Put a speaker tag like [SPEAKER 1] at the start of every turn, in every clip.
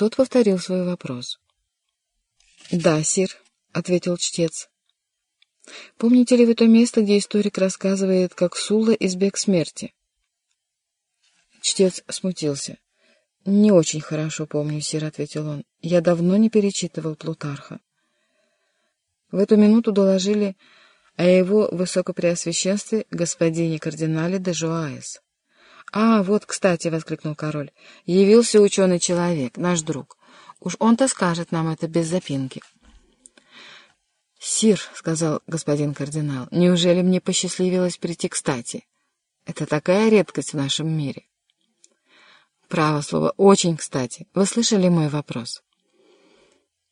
[SPEAKER 1] Тот повторил свой вопрос. «Да, сир», — ответил чтец. «Помните ли вы то место, где историк рассказывает, как Сула избег смерти?» Чтец смутился. «Не очень хорошо помню, сир», — ответил он. «Я давно не перечитывал Плутарха». В эту минуту доложили о его высокопреосвященстве господине кардинале де Жуаэс. «А, вот, кстати», — воскликнул король, — «явился ученый человек, наш друг. Уж он-то скажет нам это без запинки». «Сир», — сказал господин кардинал, — «неужели мне посчастливилось прийти кстати? Это такая редкость в нашем мире». «Право слово, очень кстати. Вы слышали мой вопрос?»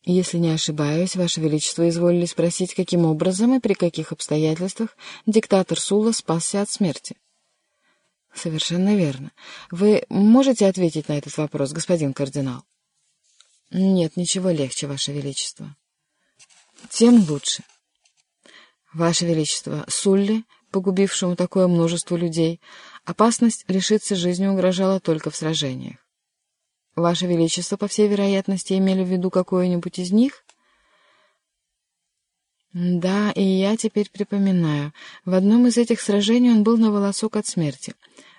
[SPEAKER 1] «Если не ошибаюсь, Ваше Величество изволили спросить, каким образом и при каких обстоятельствах диктатор Сула спасся от смерти». «Совершенно верно. Вы можете ответить на этот вопрос, господин кардинал?» «Нет, ничего легче, Ваше Величество». «Тем лучше». «Ваше Величество, Сулли, погубившему такое множество людей, опасность лишиться жизни угрожала только в сражениях. Ваше Величество, по всей вероятности, имели в виду какое-нибудь из них?» «Да, и я теперь припоминаю. В одном из этих сражений он был на волосок от смерти».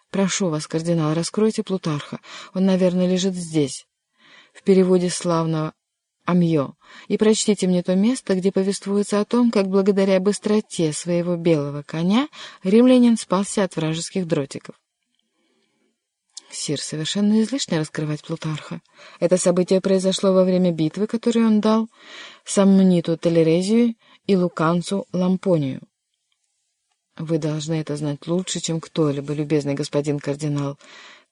[SPEAKER 1] «Прошу вас, кардинал, раскройте Плутарха. Он, наверное, лежит здесь, в переводе славного Амьо, и прочтите мне то место, где повествуется о том, как благодаря быстроте своего белого коня римлянин спасся от вражеских дротиков». Сир, совершенно излишне раскрывать Плутарха. Это событие произошло во время битвы, которую он дал Самниту Телерезию и Луканцу Лампонию. Вы должны это знать лучше, чем кто-либо, любезный господин кардинал,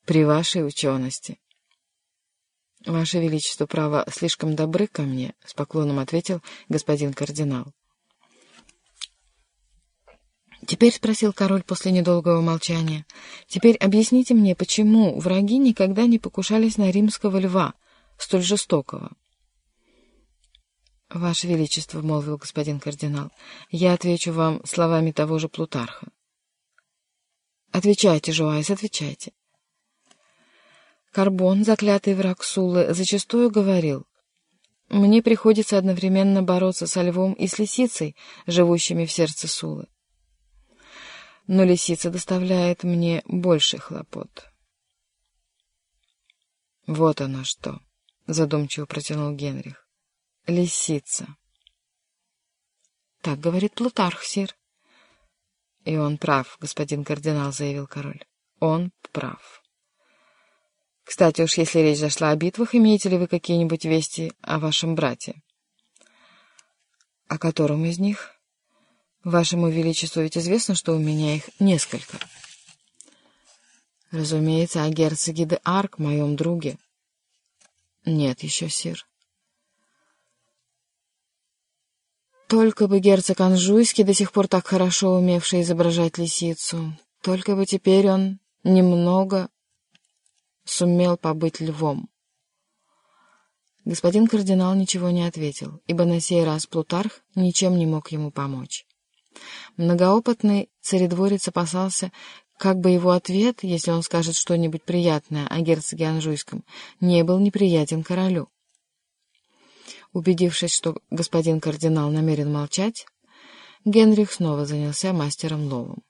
[SPEAKER 1] при вашей учености. Ваше Величество, право, слишком добры ко мне, — с поклоном ответил господин кардинал. «Теперь, — спросил король после недолгого молчания, — теперь объясните мне, почему враги никогда не покушались на римского льва, столь жестокого?» «Ваше Величество», — молвил господин кардинал, — «я отвечу вам словами того же Плутарха». «Отвечайте, Жуайс, отвечайте». Карбон, заклятый враг Сулы, зачастую говорил, «Мне приходится одновременно бороться со львом и с лисицей, живущими в сердце Сулы. Но лисица доставляет мне больше хлопот». «Вот оно что», — задумчиво протянул Генрих лисица. Так говорит Плутарх, сир. И он прав, господин кардинал, заявил король. Он прав. Кстати уж, если речь зашла о битвах, имеете ли вы какие-нибудь вести о вашем брате? О котором из них? Вашему Величеству ведь известно, что у меня их несколько. Разумеется, о герцоге де Арк, моем друге. Нет еще, сир. Только бы герцог Анжуйский, до сих пор так хорошо умевший изображать лисицу, только бы теперь он немного сумел побыть львом. Господин кардинал ничего не ответил, ибо на сей раз Плутарх ничем не мог ему помочь. Многоопытный царедворец опасался, как бы его ответ, если он скажет что-нибудь приятное о герцоге Анжуйском, не был неприятен королю. Убедившись, что господин кардинал намерен молчать, Генрих снова занялся мастером Ловом.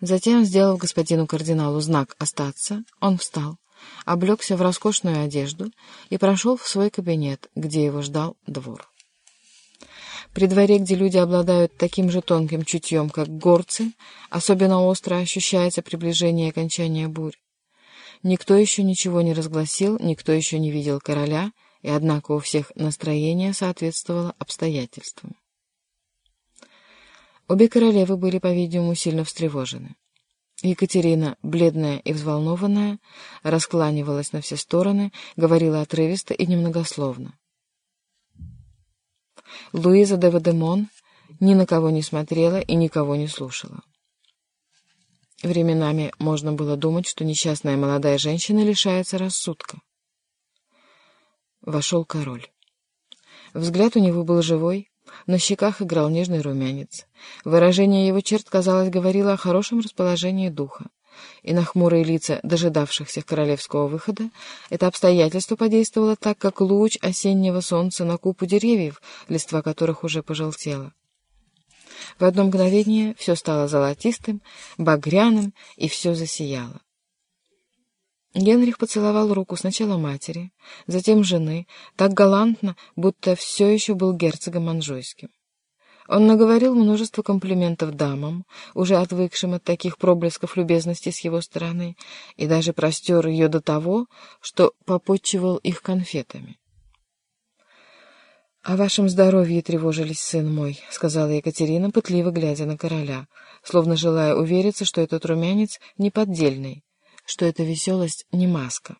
[SPEAKER 1] Затем, сделав господину кардиналу знак «остаться», он встал, облегся в роскошную одежду и прошел в свой кабинет, где его ждал двор. При дворе, где люди обладают таким же тонким чутьем, как горцы, особенно остро ощущается приближение окончания бурь. Никто еще ничего не разгласил, никто еще не видел короля, и однако у всех настроение соответствовало обстоятельствам. Обе королевы были, по-видимому, сильно встревожены. Екатерина, бледная и взволнованная, раскланивалась на все стороны, говорила отрывисто и немногословно. Луиза де Вадемон ни на кого не смотрела и никого не слушала. Временами можно было думать, что несчастная молодая женщина лишается рассудка. Вошел король. Взгляд у него был живой, на щеках играл нежный румянец. Выражение его черт, казалось, говорило о хорошем расположении духа. и на хмурые лица дожидавшихся королевского выхода, это обстоятельство подействовало так, как луч осеннего солнца на купу деревьев, листва которых уже пожелтела. В одно мгновение все стало золотистым, багряным, и все засияло. Генрих поцеловал руку сначала матери, затем жены, так галантно, будто все еще был герцогом Анжуйским. Он наговорил множество комплиментов дамам, уже отвыкшим от таких проблесков любезности с его стороны, и даже простер ее до того, что попотчевал их конфетами. — О вашем здоровье тревожились, сын мой, — сказала Екатерина, пытливо глядя на короля, словно желая увериться, что этот румянец не поддельный, что эта веселость не маска.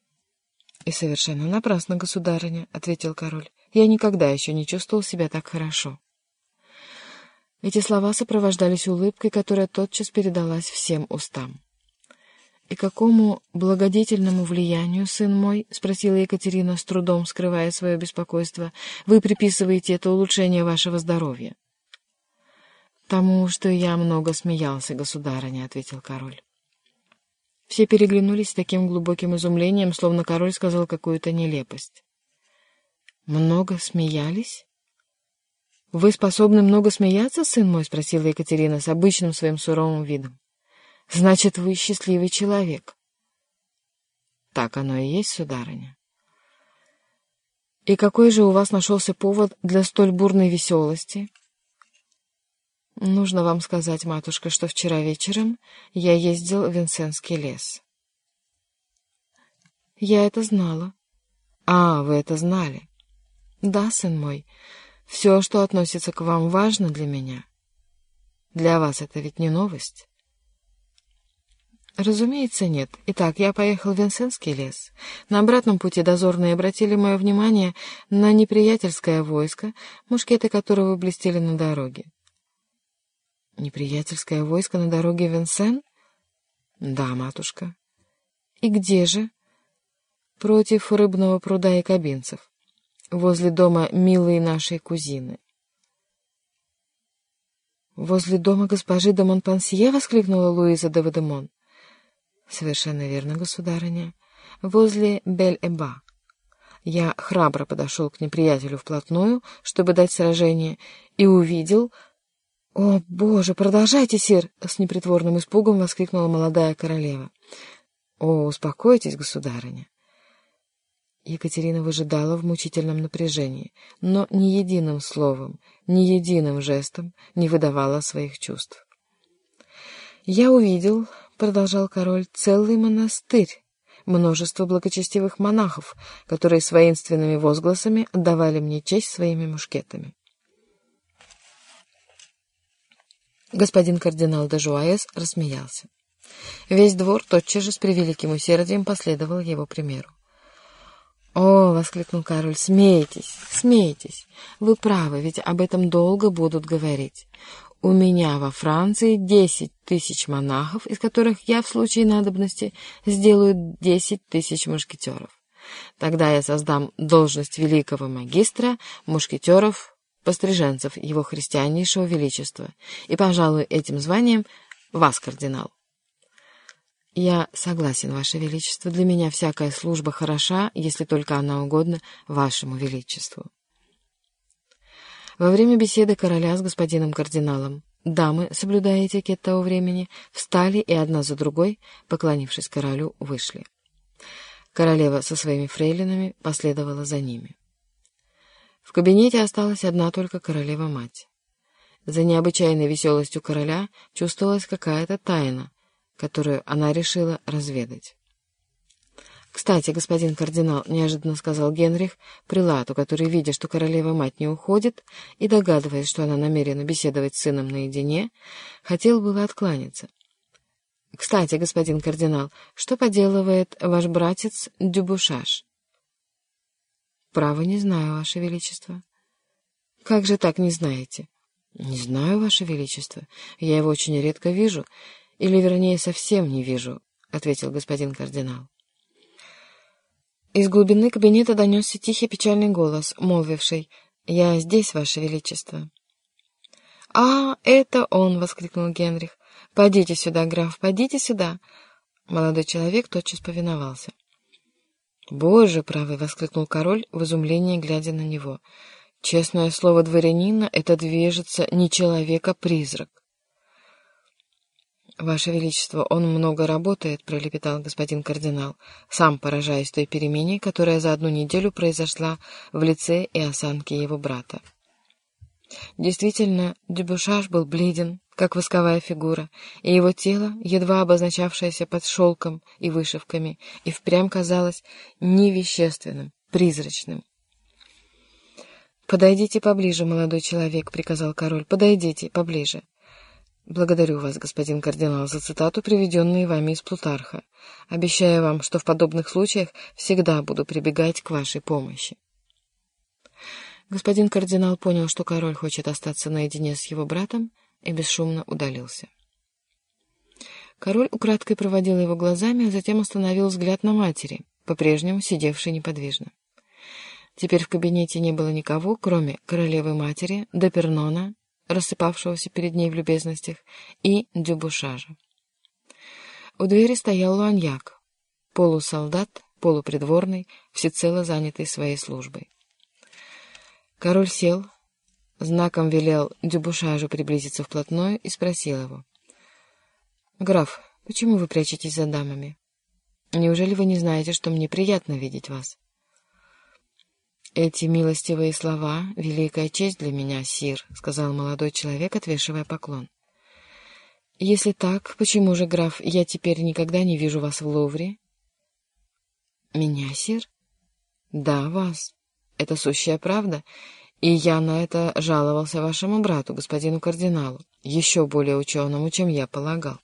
[SPEAKER 1] — И совершенно напрасно, государыня, — ответил король. — Я никогда еще не чувствовал себя так хорошо. Эти слова сопровождались улыбкой, которая тотчас передалась всем устам. «И какому благодетельному влиянию, сын мой, — спросила Екатерина, с трудом скрывая свое беспокойство, — вы приписываете это улучшение вашего здоровья?» «Тому, что я много смеялся, государыня», — ответил король. Все переглянулись с таким глубоким изумлением, словно король сказал какую-то нелепость. «Много смеялись?» «Вы способны много смеяться, сын мой?» — спросила Екатерина с обычным своим суровым видом. «Значит, вы счастливый человек». «Так оно и есть, сударыня». «И какой же у вас нашелся повод для столь бурной веселости?» «Нужно вам сказать, матушка, что вчера вечером я ездил в Винсенский лес». «Я это знала». «А, вы это знали?» «Да, сын мой». Все, что относится к вам, важно для меня. Для вас это ведь не новость. Разумеется, нет. Итак, я поехал в Винсенский лес. На обратном пути дозорные обратили мое внимание на неприятельское войско, мушкеты которого блестели на дороге. Неприятельское войско на дороге Винсен? Да, матушка. И где же? Против рыбного пруда и кабинцев возле дома милой нашей кузины. «Возле дома госпожи де Монпансье?» — воскликнула Луиза де Вадемон. «Совершенно верно, государыня. Возле Бель-Эба. Я храбро подошел к неприятелю вплотную, чтобы дать сражение, и увидел... «О, боже, продолжайте, сир!» — с непритворным испугом воскликнула молодая королева. «О, успокойтесь, государыня. Екатерина выжидала в мучительном напряжении, но ни единым словом, ни единым жестом не выдавала своих чувств. «Я увидел, — продолжал король, — целый монастырь, множество благочестивых монахов, которые с воинственными возгласами отдавали мне честь своими мушкетами. Господин кардинал де Жуаес рассмеялся. Весь двор тотчас же с превеликим усердием последовал его примеру. «О!» — воскликнул король. «Смейтесь, смейтесь. Вы правы, ведь об этом долго будут говорить. У меня во Франции десять тысяч монахов, из которых я в случае надобности сделаю десять тысяч мушкетеров. Тогда я создам должность великого магистра мушкетеров, постриженцев его христианнейшего величества, и, пожалуй, этим званием вас, кардинал. «Я согласен, Ваше Величество. Для меня всякая служба хороша, если только она угодна Вашему Величеству». Во время беседы короля с господином кардиналом дамы, соблюдая этикет того времени, встали и одна за другой, поклонившись королю, вышли. Королева со своими фрейлинами последовала за ними. В кабинете осталась одна только королева-мать. За необычайной веселостью короля чувствовалась какая-то тайна, которую она решила разведать. «Кстати, господин кардинал», — неожиданно сказал Генрих, прилату, который, видя, что королева-мать не уходит, и догадываясь, что она намерена беседовать с сыном наедине, хотел было откланяться. «Кстати, господин кардинал, что поделывает ваш братец Дюбушаш?» «Право не знаю, ваше величество». «Как же так не знаете?» «Не знаю, ваше величество. Я его очень редко вижу, или, вернее, совсем не вижу, — ответил господин кардинал. Из глубины кабинета донесся тихий печальный голос, молвивший «Я здесь, Ваше Величество». «А, это он!» — воскликнул Генрих. «Подите сюда, граф, подите сюда!» Молодой человек тотчас повиновался. «Боже правый!» — воскликнул король в изумлении, глядя на него. «Честное слово дворянина, это движется не человек, а призрак». «Ваше Величество, он много работает», — пролепетал господин кардинал, сам поражаясь той перемене, которая за одну неделю произошла в лице и осанке его брата. Действительно, Дюбушаш был бледен, как восковая фигура, и его тело, едва обозначавшееся под шелком и вышивками, и впрямь казалось невещественным, призрачным. «Подойдите поближе, молодой человек», — приказал король, — «подойдите поближе». «Благодарю вас, господин кардинал, за цитату, приведенную вами из Плутарха. Обещаю вам, что в подобных случаях всегда буду прибегать к вашей помощи». Господин кардинал понял, что король хочет остаться наедине с его братом, и бесшумно удалился. Король украдкой проводил его глазами, а затем остановил взгляд на матери, по-прежнему сидевшей неподвижно. Теперь в кабинете не было никого, кроме королевы-матери, Депернона, рассыпавшегося перед ней в любезностях, и Дюбушажа. У двери стоял Луаньяк, полусолдат, полупридворный, всецело занятый своей службой. Король сел, Знаком велел Дюбушажу приблизиться вплотную и спросил его. «Граф, почему вы прячетесь за дамами? Неужели вы не знаете, что мне приятно видеть вас?» «Эти милостивые слова — великая честь для меня, сир», — сказал молодой человек, отвешивая поклон. «Если так, почему же, граф, я теперь никогда не вижу вас в Лувре?» «Меня, сир?» «Да, вас. Это сущая правда, и я на это жаловался вашему брату, господину кардиналу, еще более ученому, чем я полагал.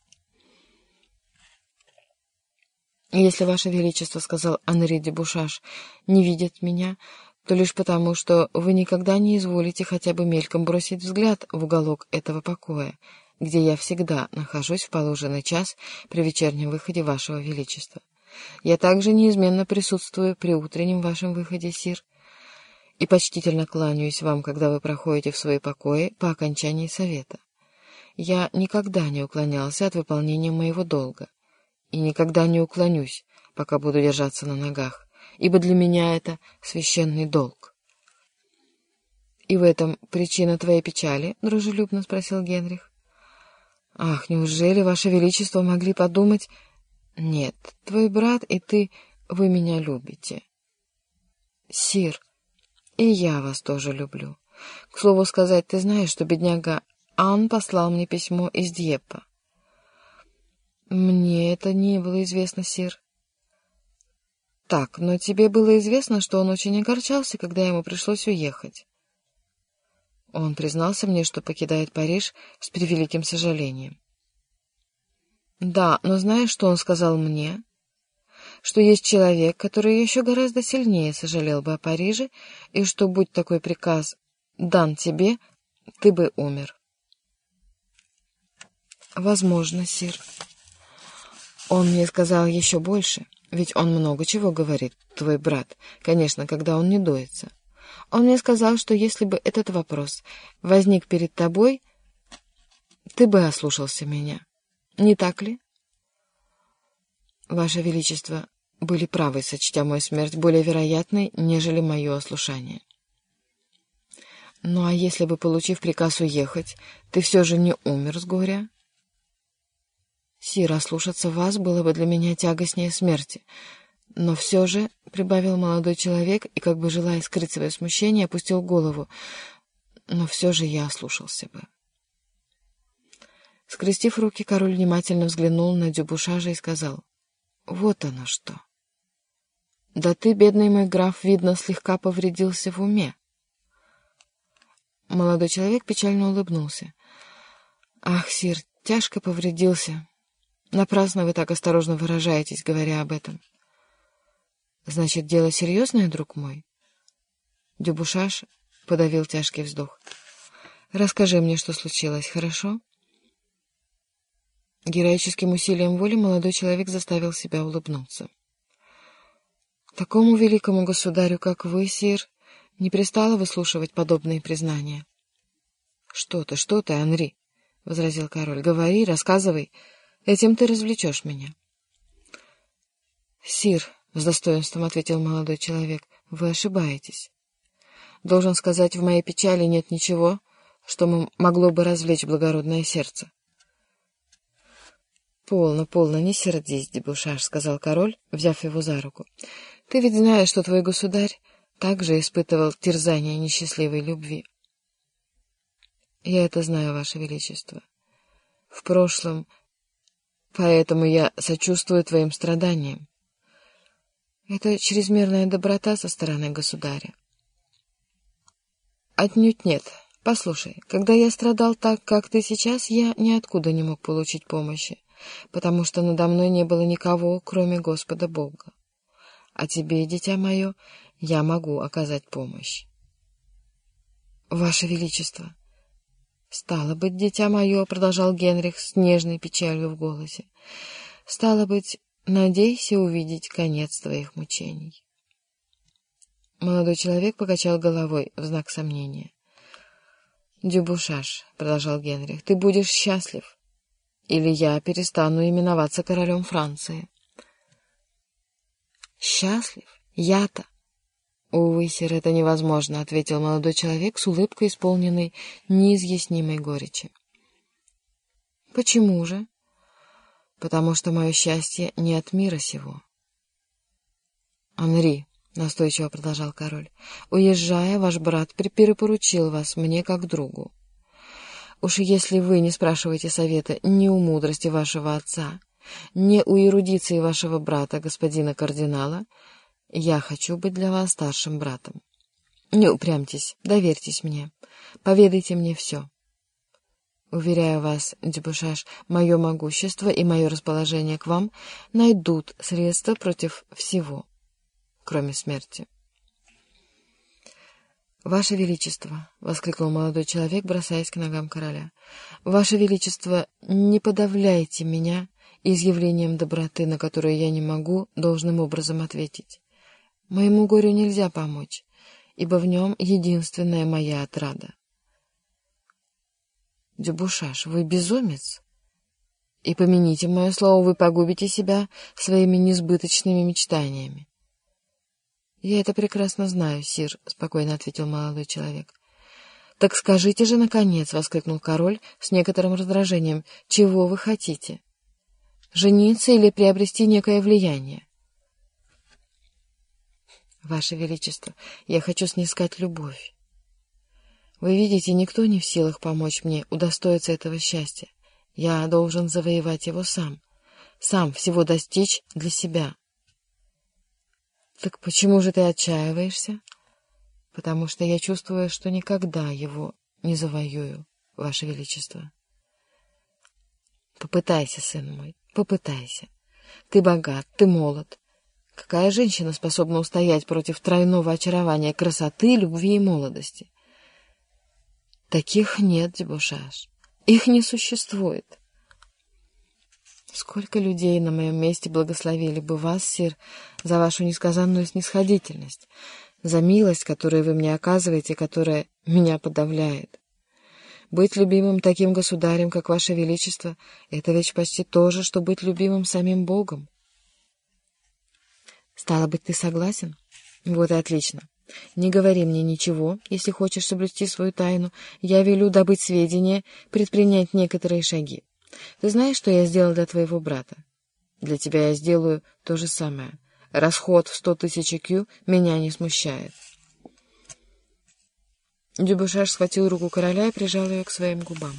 [SPEAKER 1] «Если Ваше Величество, — сказал Анри де Бушаш, — не видит меня, то лишь потому, что вы никогда не изволите хотя бы мельком бросить взгляд в уголок этого покоя, где я всегда нахожусь в положенный час при вечернем выходе Вашего Величества. Я также неизменно присутствую при утреннем вашем выходе, сир, и почтительно кланяюсь вам, когда вы проходите в свои покои по окончании совета. Я никогда не уклонялся от выполнения моего долга и никогда не уклонюсь, пока буду держаться на ногах, ибо для меня это священный долг. — И в этом причина твоей печали? — дружелюбно спросил Генрих. — Ах, неужели, Ваше Величество, могли подумать... — Нет, твой брат и ты, вы меня любите. — Сир, и я вас тоже люблю. К слову сказать, ты знаешь, что бедняга Ан послал мне письмо из Дьеппа. Мне это не было известно, сир. Так, но тебе было известно, что он очень огорчался, когда ему пришлось уехать. Он признался мне, что покидает Париж с превеликим сожалением. Да, но знаешь, что он сказал мне? Что есть человек, который еще гораздо сильнее сожалел бы о Париже, и что, будь такой приказ дан тебе, ты бы умер. Возможно, сир. Он мне сказал еще больше, ведь он много чего говорит, твой брат, конечно, когда он не дуется. Он мне сказал, что если бы этот вопрос возник перед тобой, ты бы ослушался меня. Не так ли? Ваше Величество, были правы, сочтя мою смерть более вероятной, нежели мое ослушание. Ну а если бы, получив приказ уехать, ты все же не умер с горя? Сира, слушаться вас было бы для меня тягостнее смерти. Но все же, — прибавил молодой человек и, как бы желая скрыть свое смущение, опустил голову, — но все же я ослушался бы. Скрестив руки, король внимательно взглянул на Дюбушажа и сказал, — вот оно что. Да ты, бедный мой граф, видно, слегка повредился в уме. Молодой человек печально улыбнулся. Ах, сир, тяжко повредился. Напрасно вы так осторожно выражаетесь, говоря об этом. Значит, дело серьезное, друг мой? Дюбушаш подавил тяжкий вздох. Расскажи мне, что случилось, хорошо? Героическим усилием воли молодой человек заставил себя улыбнуться. Такому великому государю, как вы, сир, не пристало выслушивать подобные признания. — Что ты, что ты, Анри? возразил король. Говори, рассказывай. Этим ты развлечешь меня. Сир, с достоинством ответил молодой человек, вы ошибаетесь. Должен сказать, в моей печали нет ничего, что могло бы развлечь благородное сердце. «Полно, полно, не сердись, Дебушаш», — сказал король, взяв его за руку. «Ты ведь знаешь, что твой государь также испытывал терзание несчастливой любви». «Я это знаю, Ваше Величество. В прошлом, поэтому я сочувствую твоим страданиям. Это чрезмерная доброта со стороны государя». «Отнюдь нет. Послушай, когда я страдал так, как ты сейчас, я ниоткуда не мог получить помощи потому что надо мной не было никого, кроме Господа Бога. А тебе, дитя мое, я могу оказать помощь. Ваше Величество! Стало быть, дитя мое, — продолжал Генрих с нежной печалью в голосе, — стало быть, надейся увидеть конец твоих мучений. Молодой человек покачал головой в знак сомнения. «Дюбушаш», — продолжал Генрих, — «ты будешь счастлив, или я перестану именоваться королем Франции. Счастлив? Я-то? Увы, сир, это невозможно, — ответил молодой человек с улыбкой, исполненной неизъяснимой горечи. Почему же? Потому что мое счастье не от мира сего. Анри, — настойчиво продолжал король, — уезжая, ваш брат перепоручил вас мне как другу. Уж если вы не спрашиваете совета ни у мудрости вашего отца, ни у эрудиции вашего брата, господина кардинала, я хочу быть для вас старшим братом. Не упрямьтесь, доверьтесь мне, поведайте мне все. Уверяю вас, Дебушаш, мое могущество и мое расположение к вам найдут средства против всего, кроме смерти. «Ваше Величество!» — воскликнул молодой человек, бросаясь к ногам короля. «Ваше Величество, не подавляйте меня изъявлением доброты, на которое я не могу должным образом ответить. Моему горю нельзя помочь, ибо в нем единственная моя отрада». «Дюбушаш, вы безумец!» «И помяните мое слово, вы погубите себя своими несбыточными мечтаниями. «Я это прекрасно знаю, сир», — спокойно ответил молодой человек. «Так скажите же, наконец», — воскликнул король с некоторым раздражением, — «чего вы хотите? Жениться или приобрести некое влияние?» «Ваше Величество, я хочу снискать любовь. Вы видите, никто не в силах помочь мне удостоиться этого счастья. Я должен завоевать его сам, сам всего достичь для себя». Так почему же ты отчаиваешься? Потому что я чувствую, что никогда его не завоюю, Ваше Величество. Попытайся, сын мой, попытайся. Ты богат, ты молод. Какая женщина способна устоять против тройного очарования красоты, любви и молодости? Таких нет, Дебушаш. Их не существует. Сколько людей на моем месте благословили бы вас, сир, за вашу несказанную снисходительность, за милость, которую вы мне оказываете, которая меня подавляет. Быть любимым таким государем, как ваше величество, это ведь почти то же, что быть любимым самим Богом. Стало быть, ты согласен? Вот и отлично. Не говори мне ничего, если хочешь соблюсти свою тайну. Я велю добыть сведения, предпринять некоторые шаги. Ты знаешь, что я сделал для твоего брата? Для тебя я сделаю то же самое. Расход в сто тысяч кью меня не смущает. Дюбушаш схватил руку короля и прижал ее к своим губам.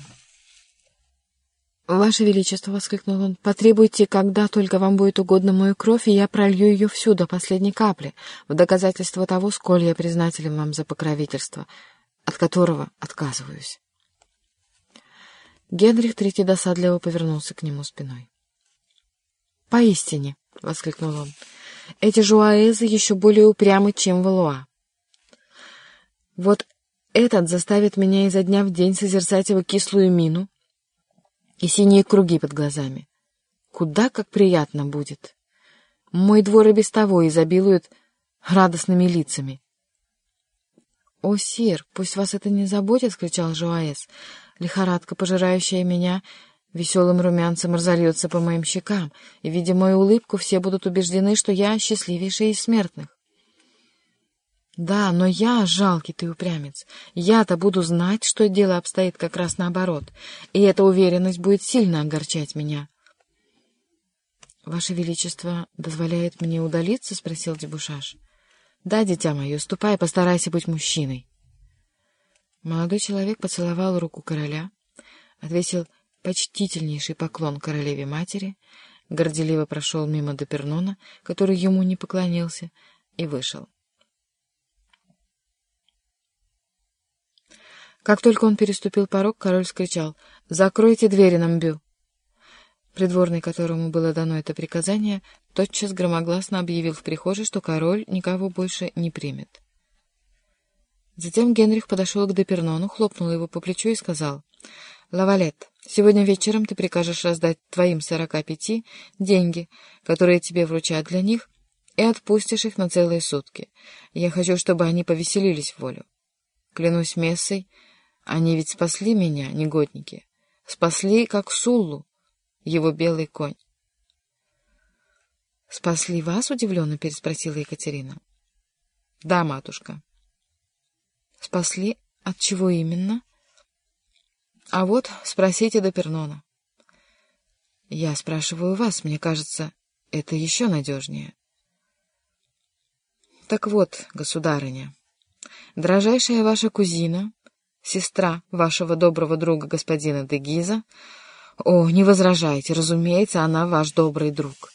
[SPEAKER 1] «Ваше Величество!» — воскликнул он. «Потребуйте, когда только вам будет угодно мою кровь, и я пролью ее всю до последней капли, в доказательство того, сколь я признателен вам за покровительство, от которого отказываюсь». Генрих Третий досадливо повернулся к нему спиной. «Поистине!» — воскликнул он. «Эти жуаэзы еще более упрямы, чем Валуа. Вот этот заставит меня изо дня в день созерцать его кислую мину и синие круги под глазами. Куда как приятно будет! Мой двор и без того изобилует радостными лицами. «О, сир, пусть вас это не заботит!» — скричал Жуаэс. «Лихорадка, пожирающая меня, веселым румянцем разольется по моим щекам, и, видя мою улыбку, все будут убеждены, что я счастливейший из смертных. Да, но я, жалкий ты упрямец, я-то буду знать, что дело обстоит как раз наоборот, и эта уверенность будет сильно огорчать меня. — Ваше Величество дозволяет мне удалиться? — спросил Дебушаш. — Да, дитя мое, ступай, постарайся быть мужчиной. Молодой человек поцеловал руку короля, отвесил почтительнейший поклон королеве-матери, горделиво прошел мимо Депернона, который ему не поклонился, и вышел. Как только он переступил порог, король скричал «Закройте двери, Намбю!». Придворный, которому было дано это приказание, тотчас громогласно объявил в прихожей, что король никого больше не примет. Затем Генрих подошел к Депернону, хлопнул его по плечу и сказал «Лавалет, сегодня вечером ты прикажешь раздать твоим сорока пяти деньги, которые тебе вручат для них, и отпустишь их на целые сутки. Я хочу, чтобы они повеселились в волю. Клянусь мессой, они ведь спасли меня, негодники. Спасли, как Суллу, его белый конь. — Спасли вас? — удивленно переспросила Екатерина. — Да, матушка. — Спасли? От чего именно? — А вот спросите до Пернона. — Я спрашиваю вас, мне кажется, это еще надежнее. — Так вот, государыня, дрожайшая ваша кузина сестра вашего доброго друга господина Дегиза. О, не возражайте, разумеется, она ваш добрый друг.